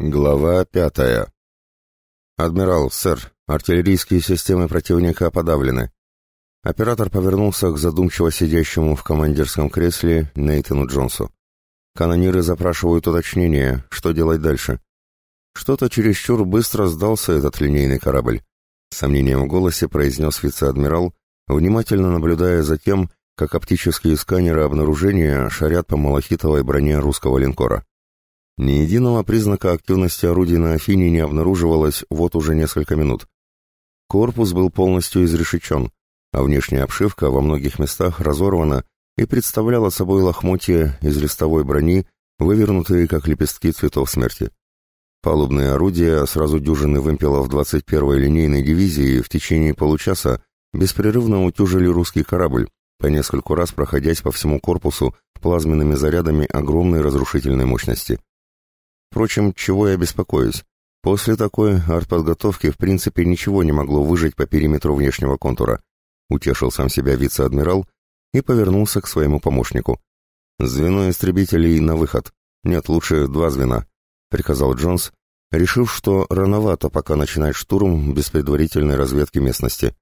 Глава пятая. «Адмирал, сэр, артиллерийские системы противника подавлены». Оператор повернулся к задумчиво сидящему в командирском кресле Нейтану Джонсу. Канониры запрашивают уточнение, что делать дальше. Что-то чересчур быстро сдался этот линейный корабль. Сомнением в голосе произнес вице-адмирал, внимательно наблюдая за тем, как оптические сканеры обнаружения шарят по малахитовой броне русского линкора. Ни единого признака активности орудий на Афине не обнаруживалось вот уже несколько минут. Корпус был полностью изрешечен, а внешняя обшивка во многих местах разорвана и представляла собой лохмотья из листовой брони, вывернутые как лепестки цветов смерти. Палубные орудия сразу дюжины вымпелов 21-й линейной дивизии в течение получаса беспрерывно утюжили русский корабль, по нескольку раз проходясь по всему корпусу плазменными зарядами огромной разрушительной мощности. Впрочем, чего я беспокоюсь? После такой артподготовки в принципе ничего не могло выжить по периметру внешнего контура. Утешил сам себя вице-адмирал и повернулся к своему помощнику. «Звено истребителей на выход. Нет, лучше два звена», — приказал Джонс, решив, что рановато пока начинать штурм без предварительной разведки местности.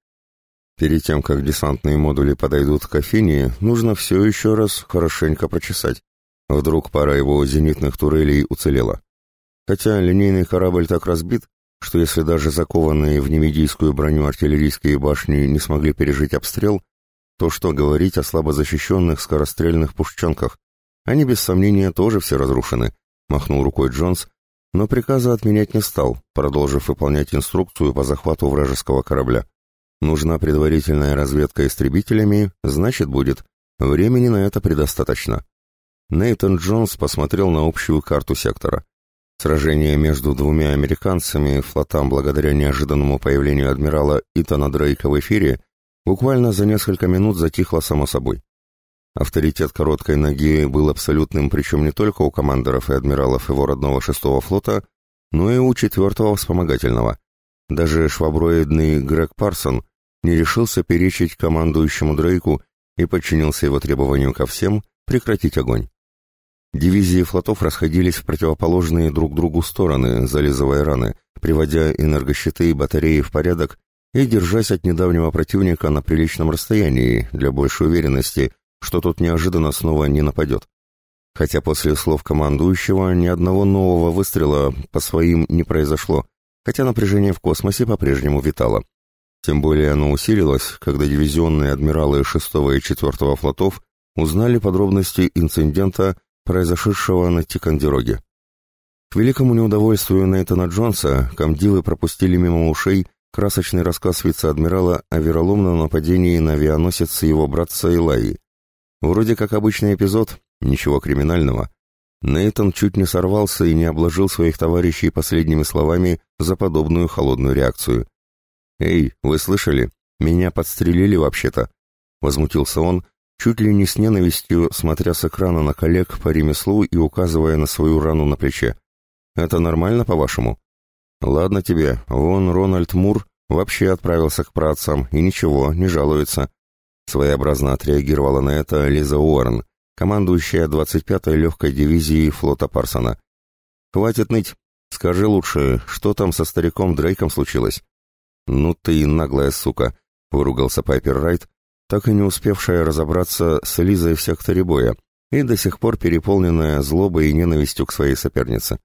Перед тем, как десантные модули подойдут к Афине, нужно все еще раз хорошенько прочесать. Вдруг пара его зенитных турелей уцелела. Хотя линейный корабль так разбит, что если даже закованные в немедийскую броню артиллерийские башни не смогли пережить обстрел, то что говорить о слабо защищенных скорострельных пушченках? Они без сомнения тоже все разрушены, махнул рукой Джонс, но приказа отменять не стал, продолжив выполнять инструкцию по захвату вражеского корабля. Нужна предварительная разведка истребителями, значит будет. Времени на это предостаточно. Нейтан Джонс посмотрел на общую карту сектора. Сражение между двумя американцами флотам благодаря неожиданному появлению адмирала Итана Дрейка в эфире буквально за несколько минут затихло само собой. Авторитет короткой ноги был абсолютным, причем не только у командоров и адмиралов его родного шестого флота, но и у четвертого вспомогательного. Даже шваброидный Грег Парсон не решился перечить командующему Дрейку и подчинился его требованию ко всем прекратить огонь. Дивизии флотов расходились в противоположные друг другу стороны, зализывая раны, приводя энергощиты и батареи в порядок и держась от недавнего противника на приличном расстоянии для большей уверенности, что тот неожиданно снова не нападет. Хотя после слов командующего ни одного нового выстрела по своим не произошло, хотя напряжение в космосе по-прежнему витало. Тем более оно усилилось, когда дивизионные адмиралы 6 и 4 флотов узнали подробности инцидента произошедшего на Тикандероге. К великому неудовольствию Нейтана Джонса комдивы пропустили мимо ушей красочный рассказ вице-адмирала о вероломном нападении на авианосец его братца Илаи. Вроде как обычный эпизод, ничего криминального. Нейтан чуть не сорвался и не обложил своих товарищей последними словами за подобную холодную реакцию. «Эй, вы слышали? Меня подстрелили вообще-то!» Возмутился он, чуть ли не с ненавистью, смотря с экрана на коллег по ремеслу и указывая на свою рану на плече. «Это нормально, по-вашему?» «Ладно тебе, вон Рональд Мур вообще отправился к праотцам и ничего, не жалуется». Своеобразно отреагировала на это Лиза Уоррен, командующая 25-й легкой дивизией флота Парсона. «Хватит ныть. Скажи лучше, что там со стариком Дрейком случилось?» «Ну ты и наглая сука», — выругался Пайпер Райт, так и не успевшая разобраться с Лизой в секторе боя и до сих пор переполненная злобой и ненавистью к своей сопернице.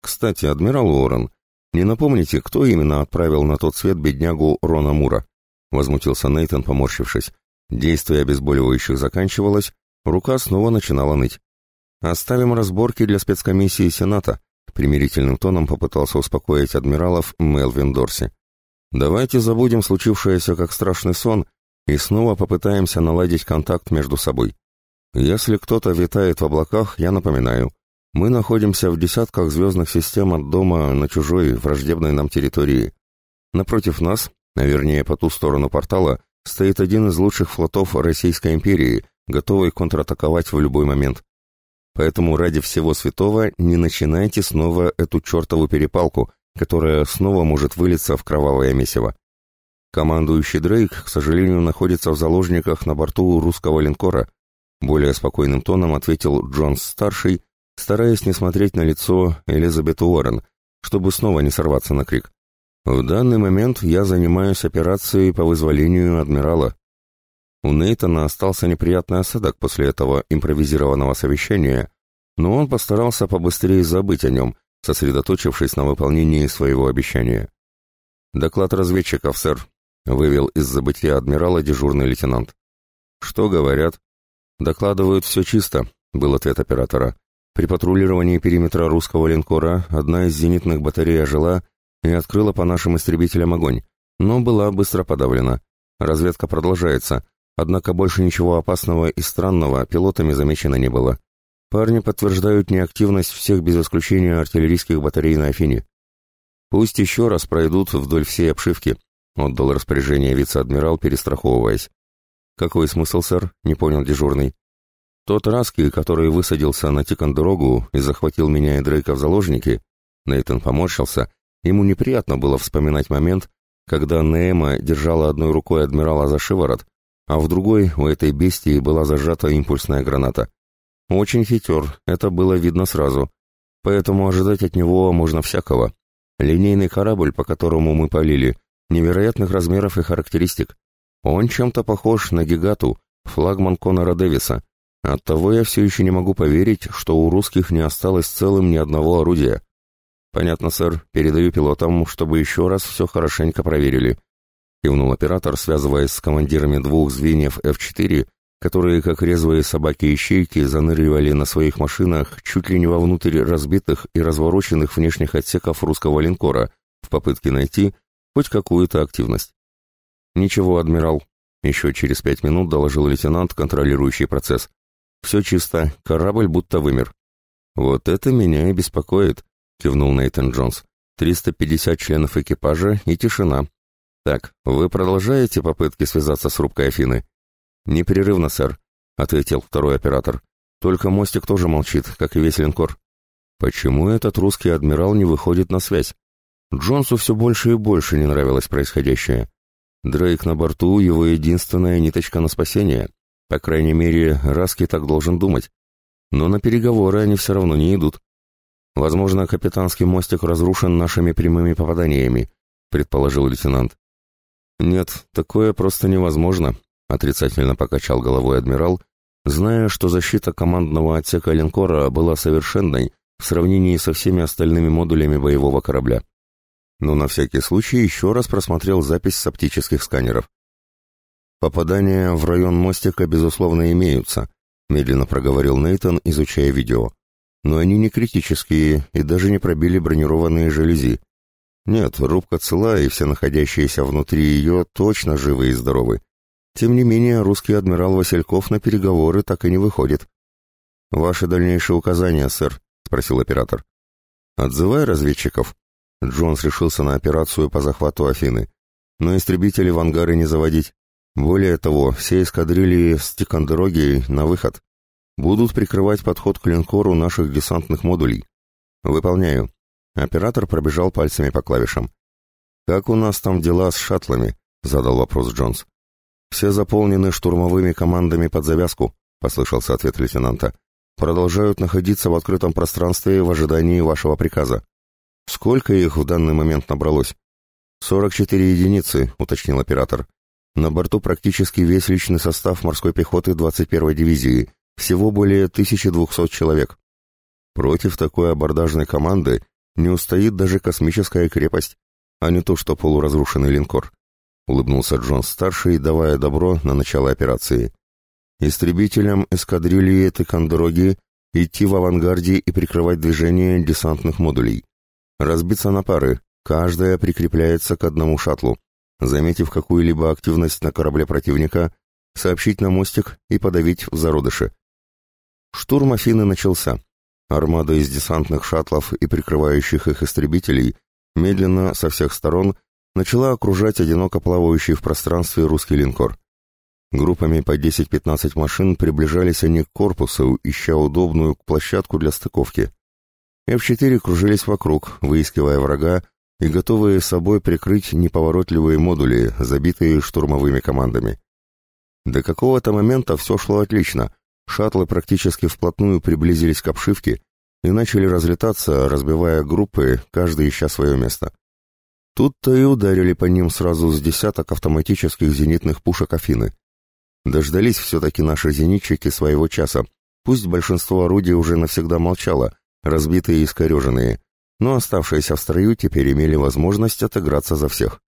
«Кстати, адмирал Уоррен, не напомните, кто именно отправил на тот свет беднягу Рона Мура?» — возмутился Нейтан, поморщившись. Действие обезболивающих заканчивалось, рука снова начинала ныть. «Оставим разборки для спецкомиссии Сената», — примирительным тоном попытался успокоить адмиралов Мелвин Дорси. «Давайте забудем случившееся как страшный сон и снова попытаемся наладить контакт между собой. Если кто-то витает в облаках, я напоминаю, мы находимся в десятках звездных систем от дома на чужой, враждебной нам территории. Напротив нас, а вернее по ту сторону портала, стоит один из лучших флотов Российской империи, готовый контратаковать в любой момент. Поэтому ради всего святого не начинайте снова эту чертову перепалку, которая снова может вылиться в кровавое месиво. Командующий Дрейк, к сожалению, находится в заложниках на борту русского линкора, более спокойным тоном ответил Джонс-старший, стараясь не смотреть на лицо Элизабет Уоррен, чтобы снова не сорваться на крик. В данный момент я занимаюсь операцией по вызволению адмирала. У Нейтана остался неприятный осадок после этого импровизированного совещания, но он постарался побыстрее забыть о нем, сосредоточившись на выполнении своего обещания. «Доклад разведчиков, сэр», — вывел из забытия адмирала дежурный лейтенант. «Что говорят?» «Докладывают все чисто», — был ответ оператора. «При патрулировании периметра русского линкора одна из зенитных батарей ожила и открыла по нашим истребителям огонь, но была быстро подавлена. Разведка продолжается, однако больше ничего опасного и странного пилотами замечено не было. Парни подтверждают неактивность всех без исключения артиллерийских батарей на Афине. Пусть еще раз пройдут вдоль всей обшивки, отдал распоряжение вице-адмирал, перестраховываясь. Какой смысл, сэр? не понял дежурный. Тот Раски, который высадился на Тикандорогу и захватил меня и Дрейка в заложники, Нейтан поморщился Ему неприятно было вспоминать момент, когда Неэма держала одной рукой адмирала за шиворот, а в другой у этой бестии была зажата импульсная граната. Очень хитер, это было видно сразу, поэтому ожидать от него можно всякого. Линейный корабль, по которому мы полили, невероятных размеров и характеристик. Он чем-то похож на Гигату, флагман Конора Дэвиса. Оттого я все еще не могу поверить, что у русских не осталось целым ни одного орудия. «Понятно, сэр. Передаю пилотам, чтобы еще раз все хорошенько проверили», — кивнул оператор, связываясь с командирами двух звеньев F-4, которые, как резвые собаки-ищейки, заныривали на своих машинах чуть ли не вовнутрь разбитых и развороченных внешних отсеков русского линкора в попытке найти хоть какую-то активность. «Ничего, адмирал», — еще через пять минут доложил лейтенант, контролирующий процесс. «Все чисто, корабль будто вымер». «Вот это меня и беспокоит», кивнул Нейтан Джонс. «Триста пятьдесят членов экипажа и тишина. Так, вы продолжаете попытки связаться с рубкой Афины?» «Непрерывно, сэр», — ответил второй оператор. «Только мостик тоже молчит, как и весь линкор». «Почему этот русский адмирал не выходит на связь?» Джонсу все больше и больше не нравилось происходящее. Дрейк на борту — его единственная ниточка на спасение. По крайней мере, Раски так должен думать. Но на переговоры они все равно не идут. Возможно, капитанский мостик разрушен нашими прямыми попаданиями, предположил лейтенант. Нет, такое просто невозможно, отрицательно покачал головой адмирал, зная, что защита командного отсека линкора была совершенной в сравнении со всеми остальными модулями боевого корабля. Но на всякий случай еще раз просмотрел запись с оптических сканеров. Попадания в район мостика, безусловно, имеются, медленно проговорил Нейтон, изучая видео но они не критические и даже не пробили бронированные жалюзи. Нет, рубка цела, и все находящиеся внутри ее точно живы и здоровы. Тем не менее, русский адмирал Васильков на переговоры так и не выходит. «Ваши дальнейшие указания, сэр?» — спросил оператор. «Отзывай разведчиков». Джонс решился на операцию по захвату Афины. Но истребители в ангары не заводить. Более того, все эскадрильи с Тикандерогией на выход. Будут прикрывать подход к линкору наших десантных модулей. Выполняю. Оператор пробежал пальцами по клавишам. Как у нас там дела с шаттлами? задал вопрос Джонс. Все заполнены штурмовыми командами под завязку, послышался ответ лейтенанта. Продолжают находиться в открытом пространстве в ожидании вашего приказа. Сколько их в данный момент набралось? «Сорок четыре единицы», — уточнил оператор. «На борту практически весь личный состав морской пехоты 21-й дивизии, всего более 1200 человек. Против такой абордажной команды не устоит даже космическая крепость, а не то что полуразрушенный линкор. Улыбнулся Джон-старший, давая добро на начало операции. Истребителям эскадрильи Тыкандроги идти в авангарде и прикрывать движение десантных модулей. Разбиться на пары, каждая прикрепляется к одному шаттлу. Заметив какую-либо активность на корабле противника, сообщить на мостик и подавить в зародыше. Штурм Афины начался. Армада из десантных шаттлов и прикрывающих их истребителей медленно со всех сторон начала окружать одиноко плавающий в пространстве русский линкор. Группами по 10-15 машин приближались они к корпусу, ища удобную площадку для стыковки. F-4 кружились вокруг, выискивая врага и готовые собой прикрыть неповоротливые модули, забитые штурмовыми командами. До какого-то момента все шло отлично, Шаттлы практически вплотную приблизились к обшивке, и начали разлетаться, разбивая группы, каждый ища свое место. Тут-то и ударили по ним сразу с десяток автоматических зенитных пушек Афины. Дождались все-таки наши зенитчики своего часа, пусть большинство орудий уже навсегда молчало, разбитые и искореженные, но оставшиеся в строю теперь имели возможность отыграться за всех.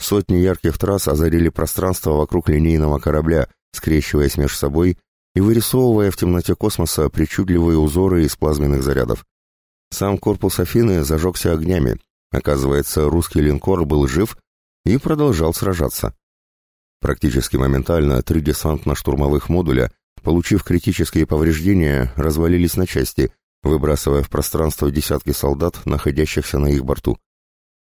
Сотни ярких трасс озарили пространство вокруг линейного корабля, скрещиваясь между собой и вырисовывая в темноте космоса причудливые узоры из плазменных зарядов. Сам корпус Афины зажегся огнями. Оказывается, русский линкор был жив и продолжал сражаться. Практически моментально три десантно-штурмовых модуля, получив критические повреждения, развалились на части, выбрасывая в пространство десятки солдат, находящихся на их борту.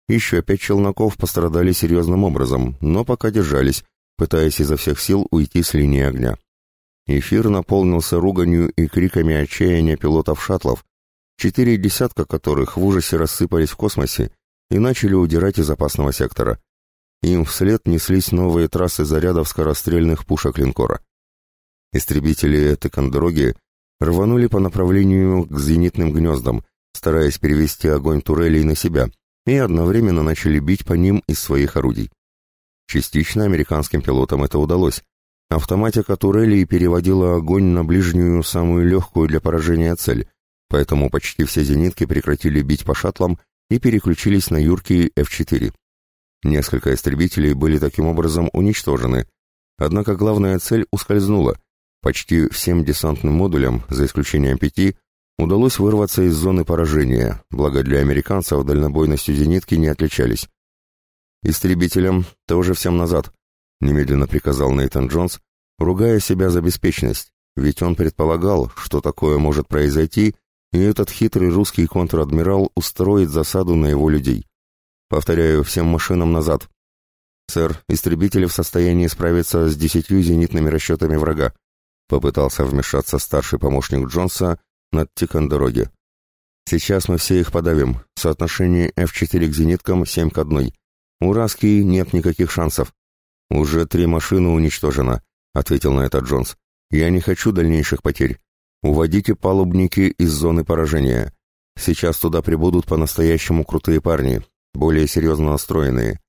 Еще пять челноков пострадали серьезным образом, но пока держались, пытаясь изо всех сил уйти с линии огня. Эфир наполнился руганью и криками отчаяния пилотов шаттлов, четыре десятка которых в ужасе рассыпались в космосе и начали удирать из опасного сектора. Им вслед неслись новые трассы зарядов скорострельных пушек линкора. Истребители Тыкандроги рванули по направлению к зенитным гнездам, стараясь перевести огонь турелей на себя, и одновременно начали бить по ним из своих орудий. Частично американским пилотам это удалось. Автоматика турелей переводила огонь на ближнюю, самую легкую для поражения цель, поэтому почти все зенитки прекратили бить по шаттлам и переключились на юркие F-4. Несколько истребителей были таким образом уничтожены, однако главная цель ускользнула. Почти всем десантным модулям, за исключением пяти, удалось вырваться из зоны поражения, благо для американцев дальнобойностью зенитки не отличались. «Истребителям тоже всем назад», — немедленно приказал Нейтан Джонс, ругая себя за беспечность, ведь он предполагал, что такое может произойти, и этот хитрый русский контр-адмирал устроит засаду на его людей. Повторяю, всем машинам назад. Сэр, истребители в состоянии справиться с десятью зенитными расчетами врага. Попытался вмешаться старший помощник Джонса над Тикандороги. Сейчас мы все их подавим. Соотношение F4 к зениткам 7 к 1. У Раски нет никаких шансов. Уже три машины уничтожено, ответил на это Джонс. Я не хочу дальнейших потерь. Уводите палубники из зоны поражения. Сейчас туда прибудут по-настоящему крутые парни, более серьезно настроенные.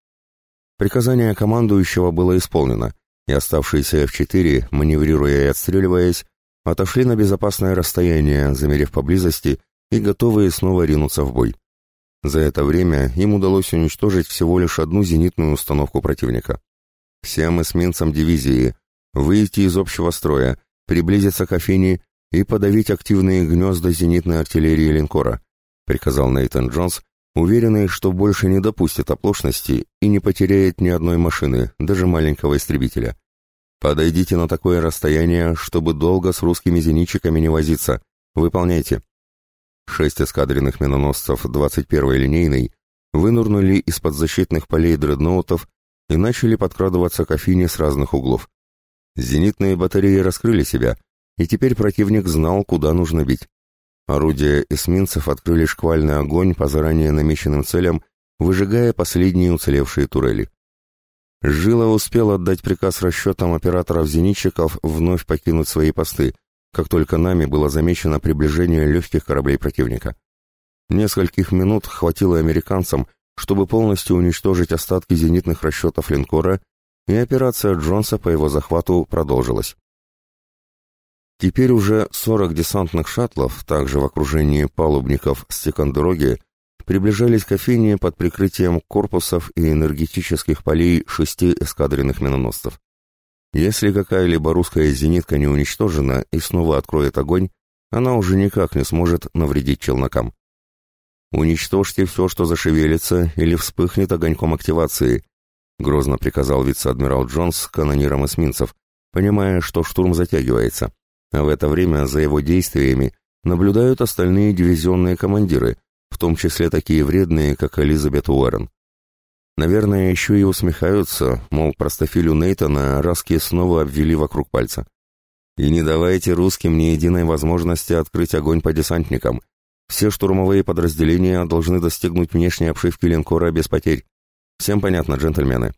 Приказание командующего было исполнено, и оставшиеся F4, маневрируя и отстреливаясь, отошли на безопасное расстояние, замерев поблизости и готовые снова ринуться в бой. За это время им удалось уничтожить всего лишь одну зенитную установку противника. Всем эсминцам дивизии выйти из общего строя, приблизиться к Афине и подавить активные гнезда зенитной артиллерии линкора, приказал Нейтан Джонс, уверенный, что больше не допустит оплошности и не потеряет ни одной машины, даже маленького истребителя. Подойдите на такое расстояние, чтобы долго с русскими зенитчиками не возиться. Выполняйте. Шесть эскадренных миноносцев 21-й линейной вынурнули из-под защитных полей дредноутов и начали подкрадываться к Афине с разных углов. Зенитные батареи раскрыли себя, и теперь противник знал, куда нужно бить. Орудия эсминцев открыли шквальный огонь по заранее намеченным целям, выжигая последние уцелевшие турели. Жила успел отдать приказ расчетам операторов-зенитчиков вновь покинуть свои посты, как только нами было замечено приближение легких кораблей противника. Нескольких минут хватило американцам, чтобы полностью уничтожить остатки зенитных расчетов линкора, и операция Джонса по его захвату продолжилась. Теперь уже 40 десантных шаттлов, также в окружении палубников с Тикандероги, приближались к Афине под прикрытием корпусов и энергетических полей шести эскадренных миноносцев. Если какая-либо русская зенитка не уничтожена и снова откроет огонь, она уже никак не сможет навредить челнокам. «Уничтожьте все, что зашевелится или вспыхнет огоньком активации», грозно приказал вице-адмирал Джонс канонирам эсминцев, понимая, что штурм затягивается, а в это время за его действиями наблюдают остальные дивизионные командиры, в том числе такие вредные, как Элизабет Уоррен. Наверное, еще и усмехаются, мол, простофилю Нейтана Раски снова обвели вокруг пальца. И не давайте русским ни единой возможности открыть огонь по десантникам. Все штурмовые подразделения должны достигнуть внешней обшивки линкора без потерь. Всем понятно, джентльмены?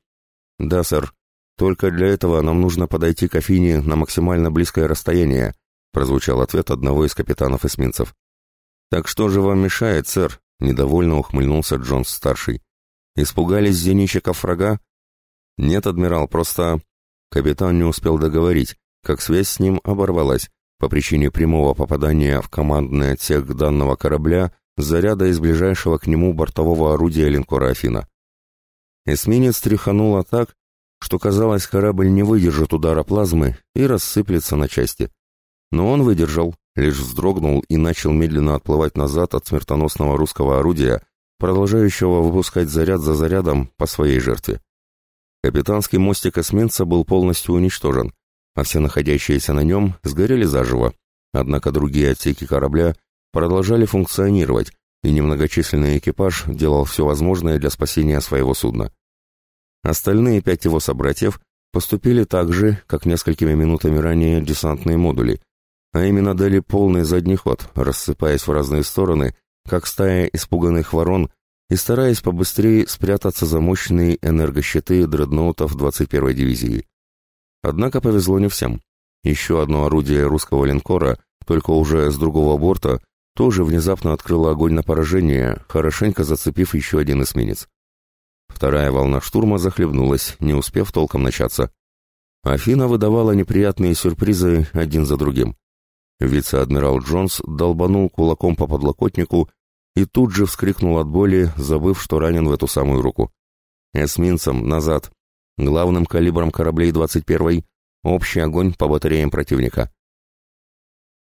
Да, сэр. Только для этого нам нужно подойти к Афине на максимально близкое расстояние, прозвучал ответ одного из капитанов эсминцев. «Так что же вам мешает, сэр?» — недовольно ухмыльнулся Джонс-старший. «Испугались зенитчиков врага?» «Нет, адмирал, просто...» Капитан не успел договорить, как связь с ним оборвалась по причине прямого попадания в командный отсек данного корабля заряда из ближайшего к нему бортового орудия линкора «Афина». Эсминец тряхануло так, что казалось, корабль не выдержит удара плазмы и рассыплется на части. Но он выдержал, лишь вздрогнул и начал медленно отплывать назад от смертоносного русского орудия, продолжающего выпускать заряд за зарядом по своей жертве. Капитанский мостик эсминца был полностью уничтожен, а все находящиеся на нем сгорели заживо, однако другие отсеки корабля продолжали функционировать, и немногочисленный экипаж делал все возможное для спасения своего судна. Остальные пять его собратьев поступили так же, как несколькими минутами ранее десантные модули, а именно дали полный задний ход, рассыпаясь в разные стороны, как стая испуганных ворон, и стараясь побыстрее спрятаться за мощные энергощиты дредноутов 21-й дивизии. Однако повезло не всем. Еще одно орудие русского линкора, только уже с другого борта, тоже внезапно открыло огонь на поражение, хорошенько зацепив еще один эсминец. Вторая волна штурма захлебнулась, не успев толком начаться. Афина выдавала неприятные сюрпризы один за другим. Вице-адмирал Джонс долбанул кулаком по подлокотнику и тут же вскрикнул от боли, забыв, что ранен в эту самую руку. «Эсминцам, назад! Главным калибром кораблей 21-й общий огонь по батареям противника!»